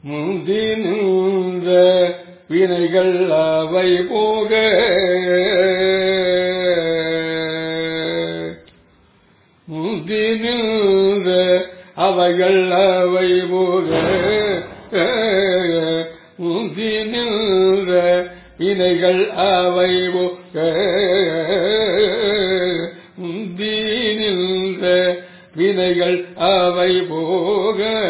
முந்தி நின்ற வினைகள் அவை போக. முந்தி நின்ற அவைகள் அவை போக. முந்தி நின்ற வினைகள் அவை போக. முந்தி நின்ற வினைகள் அவை போக.